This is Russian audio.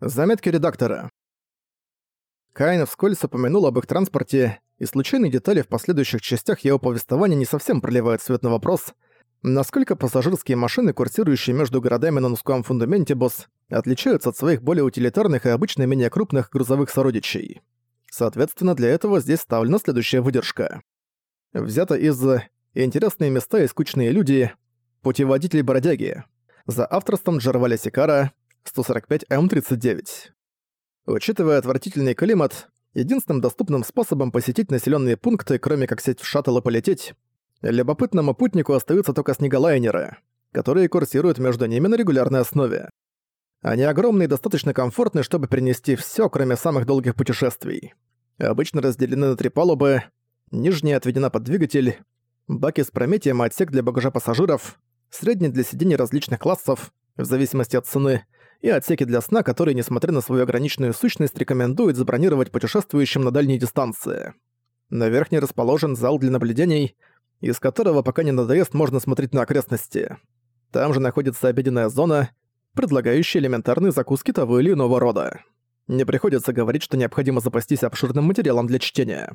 Заметки редактора. Каин вскользь упомянул об их транспорте, и случайные детали в последующих частях его повествования не совсем проливают свет на вопрос, насколько пассажирские машины, курсирующие между городами на Нускуам Фундаментибус, отличаются от своих более утилитарных и обычно менее крупных грузовых сородичей. Соответственно, для этого здесь вставлена следующая выдержка. Взято из «Интересные места и скучные люди. Путеводитель бродяги». За авторством Джерваля Сикара 145М39. Учитывая отвратительный климат, единственным доступным способом посетить населенные пункты, кроме как сеть в шаттл и полететь, любопытному путнику остаются только снеголайнеры, которые курсируют между ними на регулярной основе. Они огромные и достаточно комфортны, чтобы перенести все, кроме самых долгих путешествий. Обычно разделены на три палубы, нижняя отведена под двигатель, баки с прометием отсек для багажа пассажиров, средний для сидений различных классов, в зависимости от цены, и отсеки для сна, которые, несмотря на свою ограниченную сущность, рекомендуют забронировать путешествующим на дальние дистанции. На верхней расположен зал для наблюдений, из которого пока не надоест можно смотреть на окрестности. Там же находится обеденная зона, предлагающая элементарные закуски того или иного рода. Не приходится говорить, что необходимо запастись обширным материалом для чтения.